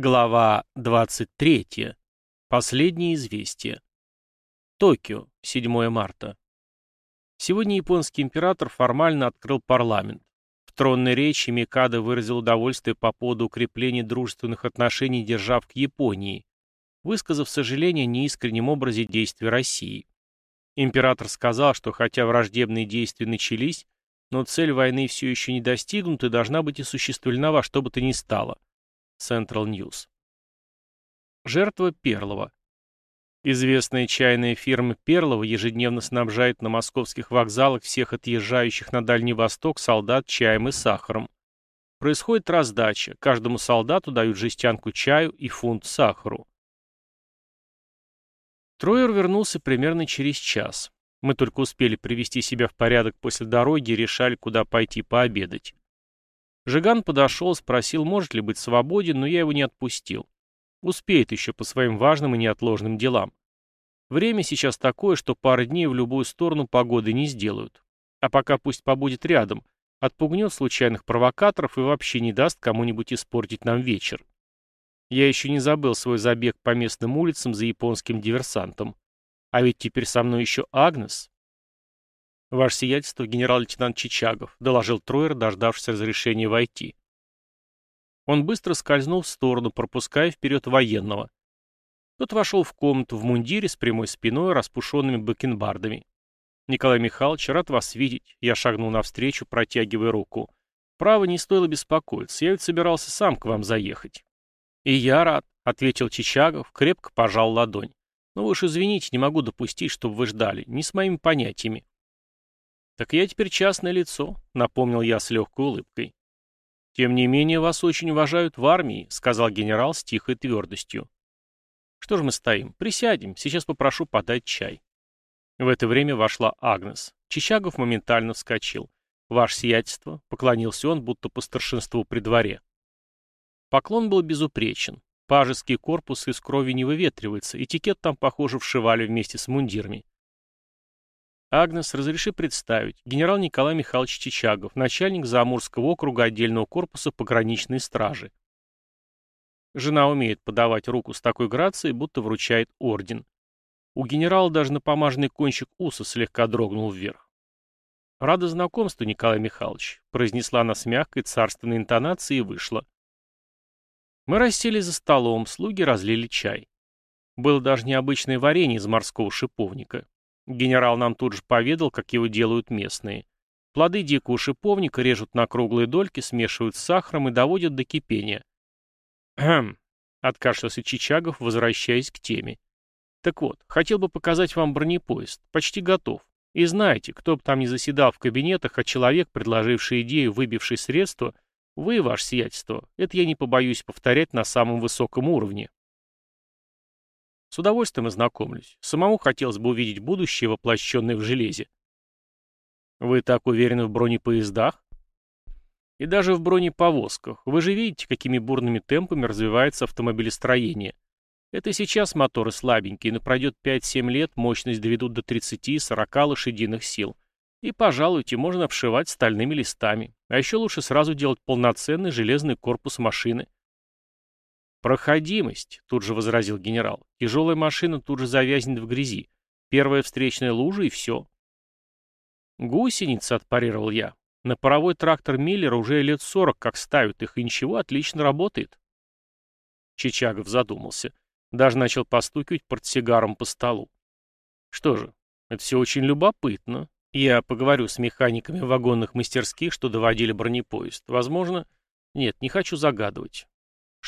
Глава 23. Последнее известие. Токио, 7 марта. Сегодня японский император формально открыл парламент. В тронной речи Микадо выразил удовольствие по поводу укрепления дружественных отношений держав к Японии, высказав сожаление о неискреннем образе действий России. Император сказал, что хотя враждебные действия начались, но цель войны все еще не достигнута и должна быть осуществлена во что бы то ни стало – Central News. Жертва Перлова. Известная чайная фирма Перлова ежедневно снабжает на московских вокзалах всех отъезжающих на Дальний Восток солдат чаем и сахаром. Происходит раздача. Каждому солдату дают жестянку чаю и фунт сахару. Троер вернулся примерно через час. Мы только успели привести себя в порядок после дороги и решали, куда пойти пообедать. Жиган подошел, спросил, может ли быть свободен, но я его не отпустил. Успеет еще по своим важным и неотложным делам. Время сейчас такое, что пары дней в любую сторону погоды не сделают. А пока пусть побудет рядом, отпугнет случайных провокаторов и вообще не даст кому-нибудь испортить нам вечер. Я еще не забыл свой забег по местным улицам за японским диверсантом. А ведь теперь со мной еще Агнес. «Ваше сиятельство, генерал-лейтенант Чичагов», — доложил Троер, дождавшись разрешения войти. Он быстро скользнул в сторону, пропуская вперед военного. Тот вошел в комнату в мундире с прямой спиной, распушенными бакенбардами. «Николай Михайлович, рад вас видеть». Я шагнул навстречу, протягивая руку. «Право, не стоило беспокоиться. Я ведь собирался сам к вам заехать». «И я рад», — ответил Чичагов, крепко пожал ладонь. «Но вы уж извините, не могу допустить, чтобы вы ждали. Не с моими понятиями». «Так я теперь частное лицо», — напомнил я с легкой улыбкой. «Тем не менее, вас очень уважают в армии», — сказал генерал с тихой твердостью. «Что ж мы стоим? Присядем. Сейчас попрошу подать чай». В это время вошла Агнес. Чичагов моментально вскочил. «Ваше сиятельство», — поклонился он, будто по старшинству при дворе. Поклон был безупречен. Пажеский корпус из крови не выветривается, этикет там, похоже, вшивали вместе с мундирами. Агнес, разреши представить. Генерал Николай Михайлович Чичагов, начальник Заамурского округа отдельного корпуса пограничной стражи. Жена умеет подавать руку с такой грацией, будто вручает орден. У генерала даже напомаженный кончик уса слегка дрогнул вверх. «Рада знакомству, Николай Михайлович», — произнесла она с мягкой царственной интонацией и вышла. Мы расселись за столом, слуги разлили чай. Было даже необычное варенье из морского шиповника. Генерал нам тут же поведал, как его делают местные. Плоды дикого шиповника режут на круглые дольки, смешивают с сахаром и доводят до кипения. «Хм», — откашлялся Чичагов, возвращаясь к теме. «Так вот, хотел бы показать вам бронепоезд. Почти готов. И знаете, кто бы там ни заседал в кабинетах, а человек, предложивший идею, выбивший средства, вы, ваше сиятельство, это я не побоюсь повторять на самом высоком уровне». С удовольствием ознакомлюсь. Самому хотелось бы увидеть будущее, воплощенное в железе. Вы так уверены в бронепоездах? И даже в бронеповозках. Вы же видите, какими бурными темпами развивается автомобилестроение. Это сейчас моторы слабенькие, но пройдет 5-7 лет, мощность доведут до 30-40 лошадиных сил. И, пожалуйте, можно обшивать стальными листами. А еще лучше сразу делать полноценный железный корпус машины. «Проходимость», — тут же возразил генерал. «Тяжелая машина тут же завязнет в грязи. Первая встречная лужа и все». «Гусеница», — отпарировал я. «На паровой трактор Миллера уже лет сорок как ставят их, и ничего, отлично работает». Чичагов задумался. Даже начал постукивать портсигаром по столу. «Что же, это все очень любопытно. Я поговорю с механиками вагонных мастерских, что доводили бронепоезд. Возможно... Нет, не хочу загадывать.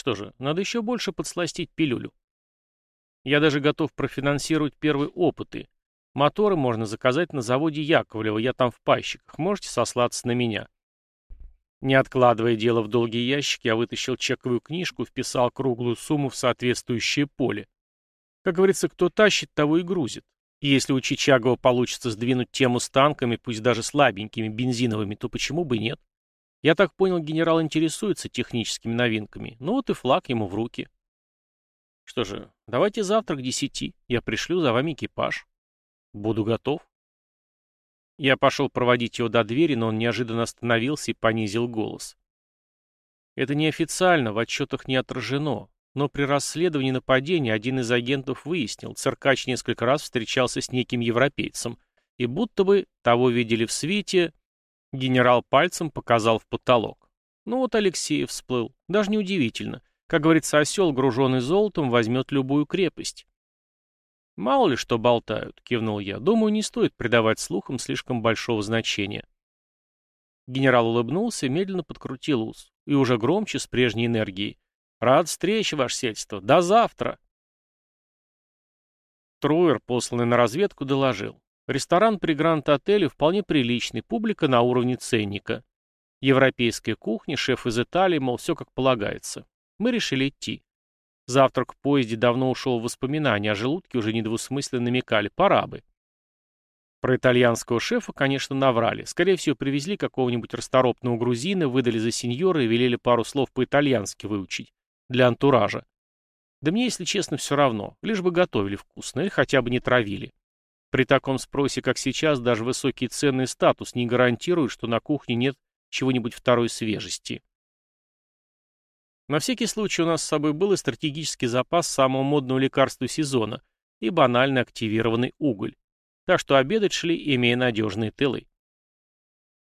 Что же, надо еще больше подсластить пилюлю. Я даже готов профинансировать первые опыты. Моторы можно заказать на заводе Яковлева, я там в пайщиках, можете сослаться на меня. Не откладывая дело в долгий ящик, я вытащил чековую книжку, вписал круглую сумму в соответствующее поле. Как говорится, кто тащит, того и грузит. И если у Чичагова получится сдвинуть тему с танками, пусть даже слабенькими, бензиновыми, то почему бы нет? Я так понял, генерал интересуется техническими новинками. Ну вот и флаг ему в руки. Что же, давайте завтра к десяти. Я пришлю за вами экипаж. Буду готов. Я пошел проводить его до двери, но он неожиданно остановился и понизил голос. Это неофициально, в отчетах не отражено. но при расследовании нападения один из агентов выяснил, циркач несколько раз встречался с неким европейцем, и будто бы того видели в свете, генерал пальцем показал в потолок. Ну вот Алексей всплыл, даже неудивительно. Как говорится, осел, груженный золотом, возьмет любую крепость. «Мало ли что болтают», — кивнул я. «Думаю, не стоит придавать слухам слишком большого значения». Генерал улыбнулся, медленно подкрутил ус. И уже громче, с прежней энергией. «Рад встрече, ваше сельство. До завтра!» Труер, посланный на разведку, доложил. Ресторан при Гранд-отеле вполне приличный, публика на уровне ценника. Европейская кухня, шеф из Италии, мол, все как полагается. Мы решили идти. Завтрак в поезде давно ушел в воспоминания, а желудки уже недвусмысленно намекали, пора бы. Про итальянского шефа, конечно, наврали. Скорее всего, привезли какого-нибудь расторопного грузина, выдали за сеньора и велели пару слов по-итальянски выучить. Для антуража. Да мне, если честно, все равно. Лишь бы готовили вкусно или хотя бы не травили. При таком спросе, как сейчас, даже высокий ценный статус не гарантирует, что на кухне нет чего-нибудь второй свежести. На всякий случай у нас с собой был и стратегический запас самого модного лекарства сезона и банально активированный уголь. Так что обедать шли, имея надежные тылы.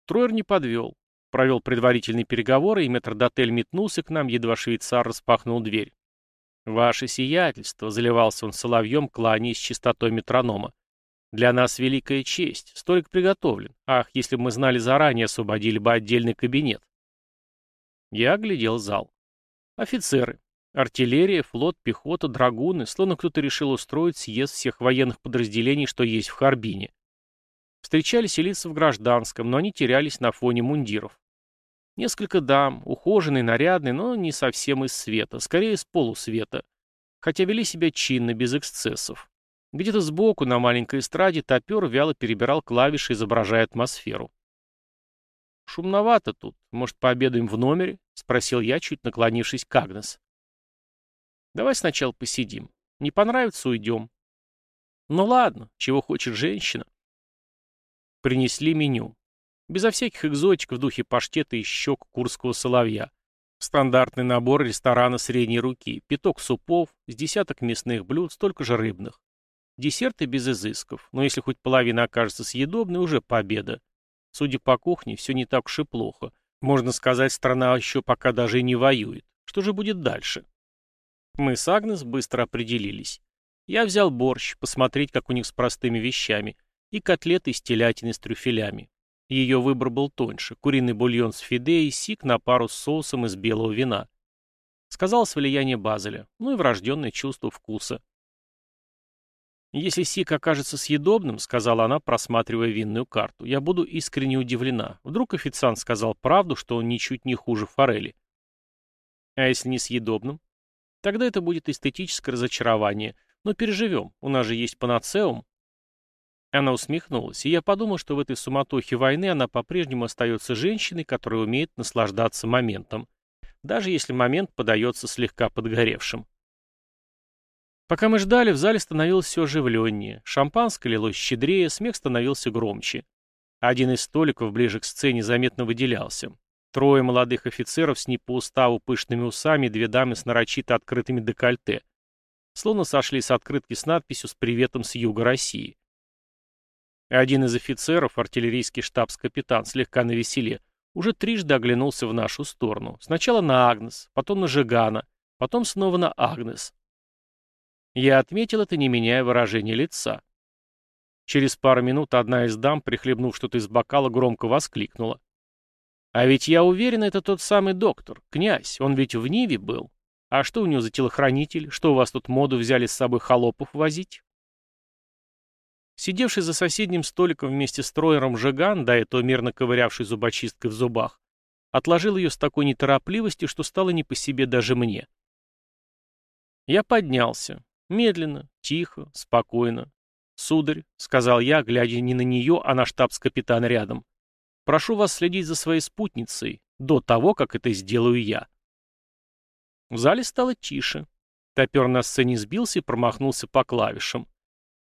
Троер не подвел. Провел предварительные переговоры, и метрдотель метнулся к нам, едва швейцар распахнул дверь. «Ваше сиятельство», — заливался он соловьем, кланяясь с чистотой метронома. «Для нас великая честь. Столик приготовлен. Ах, если бы мы знали заранее, освободили бы отдельный кабинет». Я оглядел зал. Офицеры. Артиллерия, флот, пехота, драгуны, словно кто-то решил устроить съезд всех военных подразделений, что есть в Харбине. Встречались и лица в гражданском, но они терялись на фоне мундиров. Несколько дам, ухоженные, нарядные, но не совсем из света, скорее из полусвета. Хотя вели себя чинно, без эксцессов. Где-то сбоку, на маленькой эстраде, топер вяло перебирал клавиши, изображая атмосферу. «Шумновато тут. Может, пообедаем в номере?» — спросил я, чуть наклонившись к Агнес. «Давай сначала посидим. Не понравится — уйдем». «Ну ладно, чего хочет женщина». Принесли меню. Безо всяких экзотик в духе паштета и щек курского соловья. Стандартный набор ресторана средней руки. Пяток супов, с десяток мясных блюд, столько же рыбных. Десерты без изысков, но если хоть половина окажется съедобной, уже победа. Судя по кухне, все не так уж и плохо. Можно сказать, страна еще пока даже и не воюет. Что же будет дальше? Мы с Агнес быстро определились. Я взял борщ, посмотреть, как у них с простыми вещами, и котлеты из телятины с трюфелями. Ее выбор был тоньше. Куриный бульон с фиде и сик на пару с соусом из белого вина. Сказалось влияние Базеля, ну и врожденное чувство вкуса. «Если сик окажется съедобным», — сказала она, просматривая винную карту, — «я буду искренне удивлена. Вдруг официант сказал правду, что он ничуть не хуже форели». «А если не съедобным?» «Тогда это будет эстетическое разочарование. Но переживем, у нас же есть панацеум». Она усмехнулась, и я подумал, что в этой суматохе войны она по-прежнему остается женщиной, которая умеет наслаждаться моментом, даже если момент подается слегка подгоревшим. Пока мы ждали, в зале становилось все оживленнее. Шампанское лилось щедрее, смех становился громче. Один из столиков ближе к сцене заметно выделялся. Трое молодых офицеров с не по уставу пышными усами две дамы с нарочито открытыми декольте. Словно сошли с открытки с надписью «С приветом с юга России». Один из офицеров, артиллерийский штабс-капитан, слегка навеселе, уже трижды оглянулся в нашу сторону. Сначала на Агнес, потом на Жигана, потом снова на Агнес. Я отметил это, не меняя выражения лица. Через пару минут одна из дам, прихлебнув что-то из бокала, громко воскликнула. «А ведь я уверен, это тот самый доктор, князь, он ведь в Ниве был. А что у него за телохранитель? Что у вас тут моду взяли с собой холопов возить?» Сидевший за соседним столиком вместе с троером Жиган, до этого мерно ковырявший зубочисткой в зубах, отложил ее с такой неторопливостью, что стало не по себе даже мне. Я поднялся, Медленно, тихо, спокойно. «Сударь», — сказал я, глядя не на нее, а на штабс-капитана рядом, — «прошу вас следить за своей спутницей до того, как это сделаю я». В зале стало тише. Топер на сцене сбился и промахнулся по клавишам.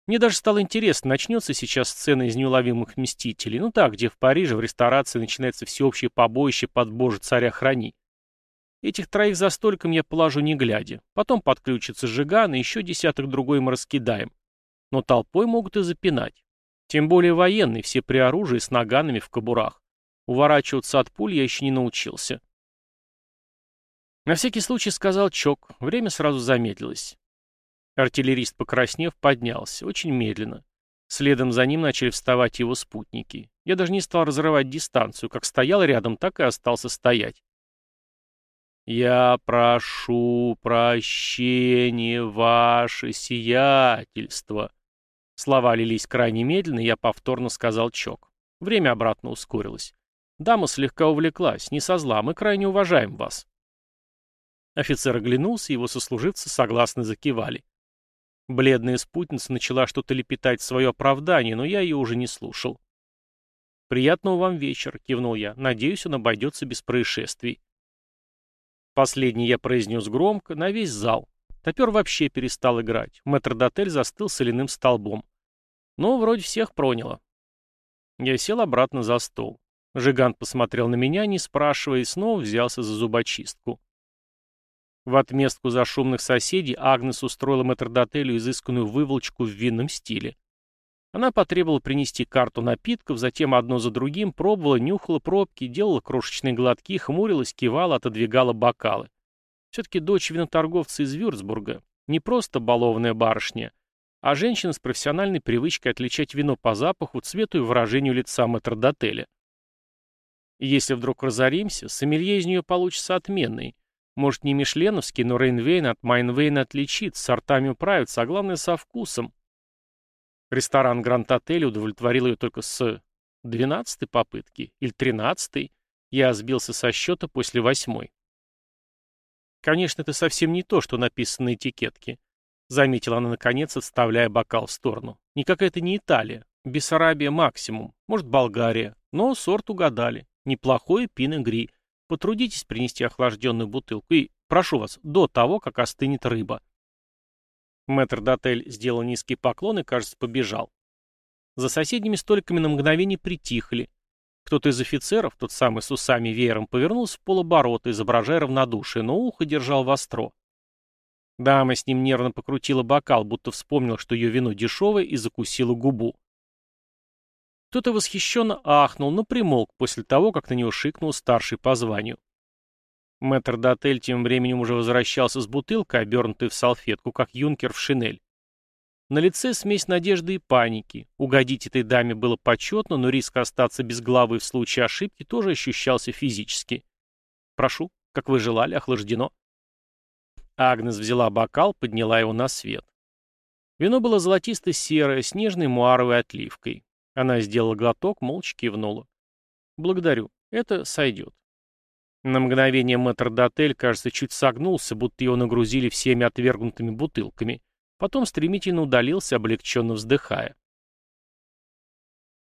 Мне даже стало интересно, начнется сейчас сцена из неуловимых мстителей, ну так, где в Париже в ресторации начинается всеобщее побоище под боже царя храни. Этих троих за столиком я положу не глядя. Потом подключится Жиган, и еще десяток другой мы раскидаем. Но толпой могут и запинать. Тем более военные, все при оружии, с наганами в кобурах. Уворачиваться от пуль я еще не научился. На всякий случай сказал Чок. Время сразу замедлилось. Артиллерист, покраснев, поднялся. Очень медленно. Следом за ним начали вставать его спутники. Я даже не стал разрывать дистанцию. Как стоял рядом, так и остался стоять. «Я прошу прощения, ваше сиятельство». Слова лились крайне медленно, я повторно сказал чок. Время обратно ускорилось. Дама слегка увлеклась, не со зла, мы крайне уважаем вас. Офицер оглянулся, его сослуживцы согласно закивали. Бледная спутница начала что-то лепетать свое оправдание, но я ее уже не слушал. «Приятного вам вечера», — кивнул я. «Надеюсь, он обойдется без происшествий». Последний я произнес громко, на весь зал. Топер вообще перестал играть. Мэтр-дотель застыл соляным столбом. Но вроде всех проняло. Я сел обратно за стол. Жигант посмотрел на меня, не спрашивая, и снова взялся за зубочистку. В отместку за шумных соседей Агнес устроила мэтр-дотелю изысканную выволочку в винном стиле. Она потребовала принести карту напитков, затем одно за другим пробовала, нюхала пробки, делала крошечные глотки, хмурилась, кивала, отодвигала бокалы. Все-таки дочь виноторговца из Вюрцбурга. Не просто балованная барышня, а женщина с профессиональной привычкой отличать вино по запаху, цвету и выражению лица мэтрдотеля. Если вдруг разоримся, сомелье из нее получится отменный. Может, не мишленовский, но Рейнвейн от Майнвейна отличит, сортами управится, а главное со вкусом. Ресторан Гранд-отель удовлетворил ее только с двенадцатой попытки или тринадцатой. Я сбился со счета после восьмой. Конечно, это совсем не то, что написано на этикетке. Заметила она наконец, отставляя бокал в сторону. Никакая это не Италия. Бессарабия максимум. Может, Болгария. Но сорт угадали. Неплохой пино-гри. Потрудитесь принести охлажденную бутылку. И, прошу вас, до того, как остынет рыба. Мэтр Дотель сделал низкий поклон и, кажется, побежал. За соседними столиками на мгновение притихли. Кто-то из офицеров, тот самый с усами веером, повернулся в полоборота, изображая равнодушие, но ухо держал востро. Дама с ним нервно покрутила бокал, будто вспомнила, что ее вино дешевое, и закусила губу. Кто-то восхищенно ахнул, но примолк после того, как на него шикнул старший по званию. Мэтр Дотель тем временем уже возвращался с бутылкой, обернутой в салфетку, как юнкер в шинель. На лице смесь надежды и паники. Угодить этой даме было почетно, но риск остаться без головы в случае ошибки тоже ощущался физически. «Прошу, как вы желали, охлаждено». Агнес взяла бокал, подняла его на свет. Вино было золотисто-серое, с нежной муаровой отливкой. Она сделала глоток, молча кивнула. «Благодарю. Это сойдет. На мгновение мэтр-дотель, кажется, чуть согнулся, будто его нагрузили всеми отвергнутыми бутылками. Потом стремительно удалился, облегченно вздыхая.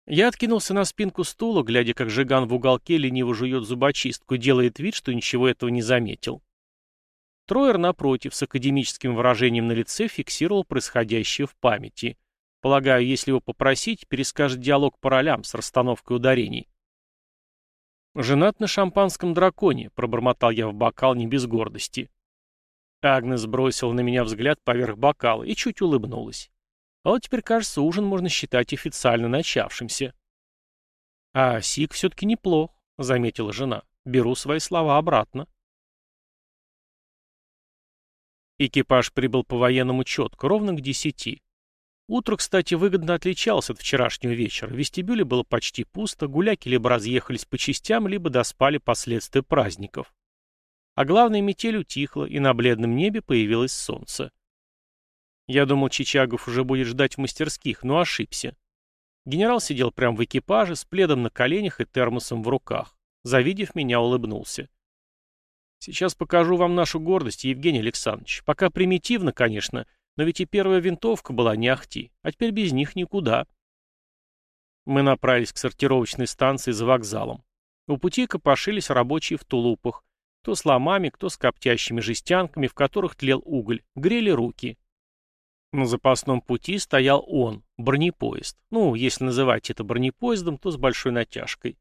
Я откинулся на спинку стула, глядя, как Жиган в уголке лениво жует зубочистку делает вид, что ничего этого не заметил. Троер, напротив, с академическим выражением на лице фиксировал происходящее в памяти. Полагаю, если его попросить, перескажет диалог по ролям с расстановкой ударений. «Женат на шампанском драконе», — пробормотал я в бокал не без гордости. Агнес бросила на меня взгляд поверх бокала и чуть улыбнулась. А вот теперь, кажется, ужин можно считать официально начавшимся. «А Сик все-таки неплох», — заметила жена. «Беру свои слова обратно». Экипаж прибыл по-военному четко, ровно к десяти. Утро, кстати, выгодно отличалось от вчерашнего вечера. В вестибюле было почти пусто, гуляки либо разъехались по частям, либо доспали последствия праздников. А главное, метель утихла, и на бледном небе появилось солнце. Я думал, Чичагов уже будет ждать в мастерских, но ошибся. Генерал сидел прямо в экипаже, с пледом на коленях и термосом в руках. Завидев меня, улыбнулся. «Сейчас покажу вам нашу гордость, Евгений Александрович. Пока примитивно, конечно, — но ведь и первая винтовка была не ахти, а теперь без них никуда. Мы направились к сортировочной станции за вокзалом. У пути копошились рабочие в тулупах. Кто с ломами, кто с коптящими жестянками, в которых тлел уголь. Грели руки. На запасном пути стоял он, бронепоезд. Ну, если называть это бронепоездом, то с большой натяжкой.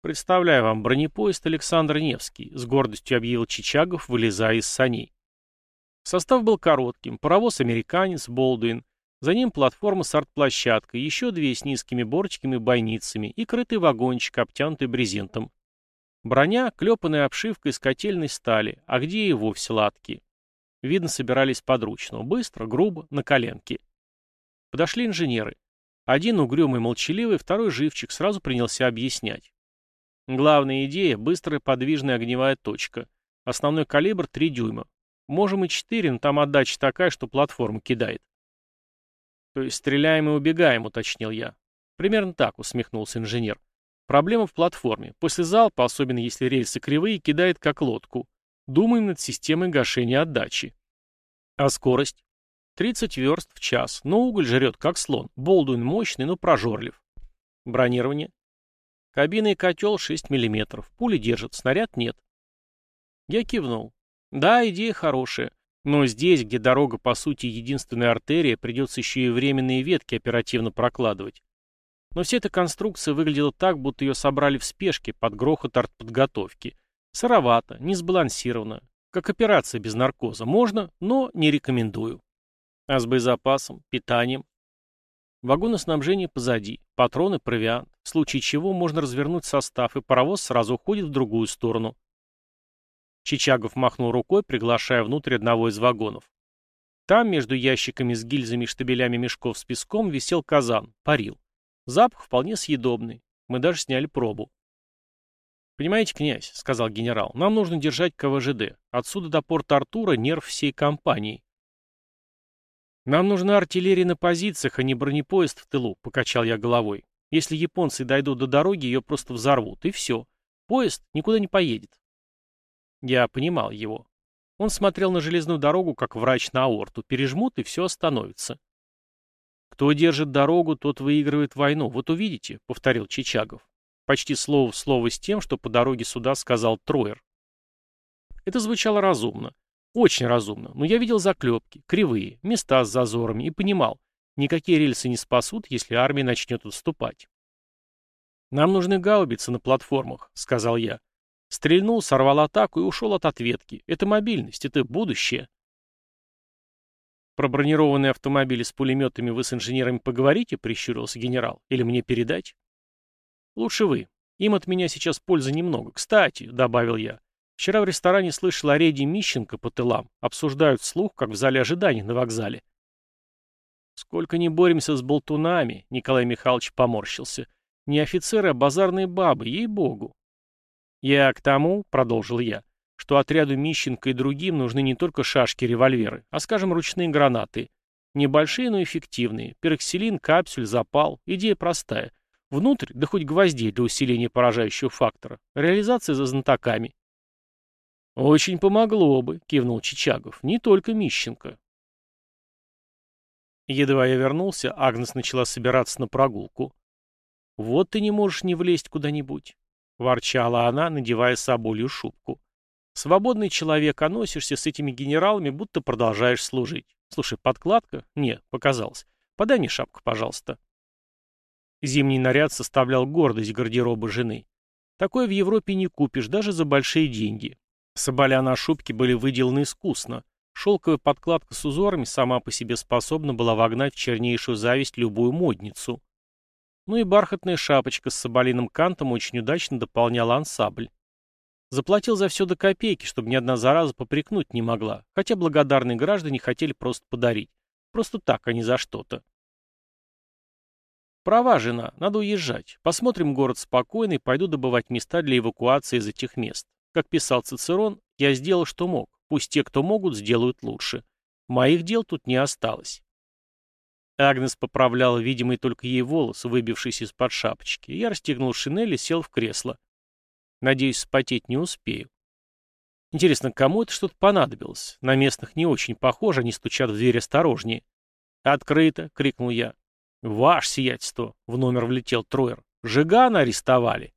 Представляю вам бронепоезд Александр Невский, с гордостью объявил Чичагов, вылезая из саней. Состав был коротким, паровоз-американец, Болдуин, за ним платформа с артплощадкой, еще две с низкими бортиками и бойницами и крытый вагончик, обтянутый брезентом. Броня, клепанная обшивка из котельной стали, а где и вовсе латки. Видно, собирались подручно, быстро, грубо, на коленке. Подошли инженеры. Один угрюмый молчаливый, второй живчик, сразу принялся объяснять. Главная идея – быстрая подвижная огневая точка. Основной калибр 3 дюйма. Можем и 4, но там отдача такая, что платформа кидает. То есть стреляем и убегаем, уточнил я. Примерно так, усмехнулся инженер. Проблема в платформе. После залпа, особенно если рельсы кривые, кидает как лодку. Думаем над системой гашения отдачи. А скорость? 30 верст в час, но уголь жрет как слон. Болдуин мощный, но прожорлив. Бронирование? Кабина и котел 6 мм. Пули держат, снаряд нет. Я кивнул. Да, идея хорошая. Но здесь, где дорога по сути единственная артерия, придется еще и временные ветки оперативно прокладывать. Но вся эта конструкция выглядела так, будто ее собрали в спешке под грохот артподготовки. Сыровато, не сбалансировано. Как операция без наркоза. Можно, но не рекомендую. А с боезапасом, питанием, Вагоны снабжения позади, патроны, провиант, в случае чего можно развернуть состав, и паровоз сразу уходит в другую сторону. Чичагов махнул рукой, приглашая внутрь одного из вагонов. Там, между ящиками с гильзами и штабелями мешков с песком, висел казан, парил. Запах вполне съедобный. Мы даже сняли пробу. «Понимаете, князь», — сказал генерал, — «нам нужно держать КВЖД. Отсюда до порта Артура нерв всей компании. «Нам нужна артиллерия на позициях, а не бронепоезд в тылу», — покачал я головой. «Если японцы дойдут до дороги, ее просто взорвут, и все. Поезд никуда не поедет». Я понимал его. Он смотрел на железную дорогу, как врач на аорту. Пережмут, и все остановится. «Кто держит дорогу, тот выигрывает войну. Вот увидите», — повторил Чичагов. Почти слово в слово с тем, что по дороге сюда сказал Троер. Это звучало разумно. Очень разумно, но я видел заклепки, кривые, места с зазорами и понимал, никакие рельсы не спасут, если армия начнет отступать. «Нам нужны гаубицы на платформах», — сказал я. Стрельнул, сорвал атаку и ушел от ответки. Это мобильность, это будущее. «Про бронированные автомобили с пулеметами вы с инженерами поговорите?» — прищурился генерал. «Или мне передать?» «Лучше вы. Им от меня сейчас пользы немного. Кстати», — добавил я, Вчера в ресторане слышал о рейде Мищенко по тылам. Обсуждают вслух, как в зале ожидания на вокзале. Сколько не боремся с болтунами, Николай Михайлович поморщился. Не офицеры, а базарные бабы, ей-богу. Я к тому, продолжил я, что отряду Мищенко и другим нужны не только шашки-револьверы, а, скажем, ручные гранаты. Небольшие, но эффективные. Пероксилин, капсюль, запал. Идея простая. Внутрь, да хоть гвоздей для усиления поражающего фактора. Реализация за знатоками. «Очень помогло бы», — кивнул Чичагов. «Не только Мищенко». Едва я вернулся, Агнес начала собираться на прогулку. «Вот ты не можешь не влезть куда-нибудь», — ворчала она, надевая соболью шубку. «Свободный человек, а носишься с этими генералами, будто продолжаешь служить. Слушай, подкладка? Не, показалось. Подай мне шапку, пожалуйста». Зимний наряд составлял гордость гардероба жены. Такое в Европе не купишь, даже за большие деньги. Соболя на шубке были выделаны искусно. Шелковая подкладка с узорами сама по себе способна была вогнать в чернейшую зависть любую модницу. Ну и бархатная шапочка с соболиным кантом очень удачно дополняла ансамбль. Заплатил за все до копейки, чтобы ни одна зараза попрекнуть не могла, хотя благодарные граждане хотели просто подарить. Просто так, а не за что-то. Права, жена, надо уезжать. Посмотрим город спокойный, пойду добывать места для эвакуации из этих мест. Как писал Цицерон, я сделал, что мог. Пусть те, кто могут, сделают лучше. Моих дел тут не осталось. Агнес поправляла видимый только ей волос, выбившийся из-под шапочки. Я расстегнул шинель и сел в кресло. Надеюсь, спотеть не успею. Интересно, кому это что-то понадобилось? На местных не очень похоже, они стучат в дверь осторожнее. «Открыто!» — крикнул я. «Ваше сиятельство!» — в номер влетел Троер. «Жигана арестовали!»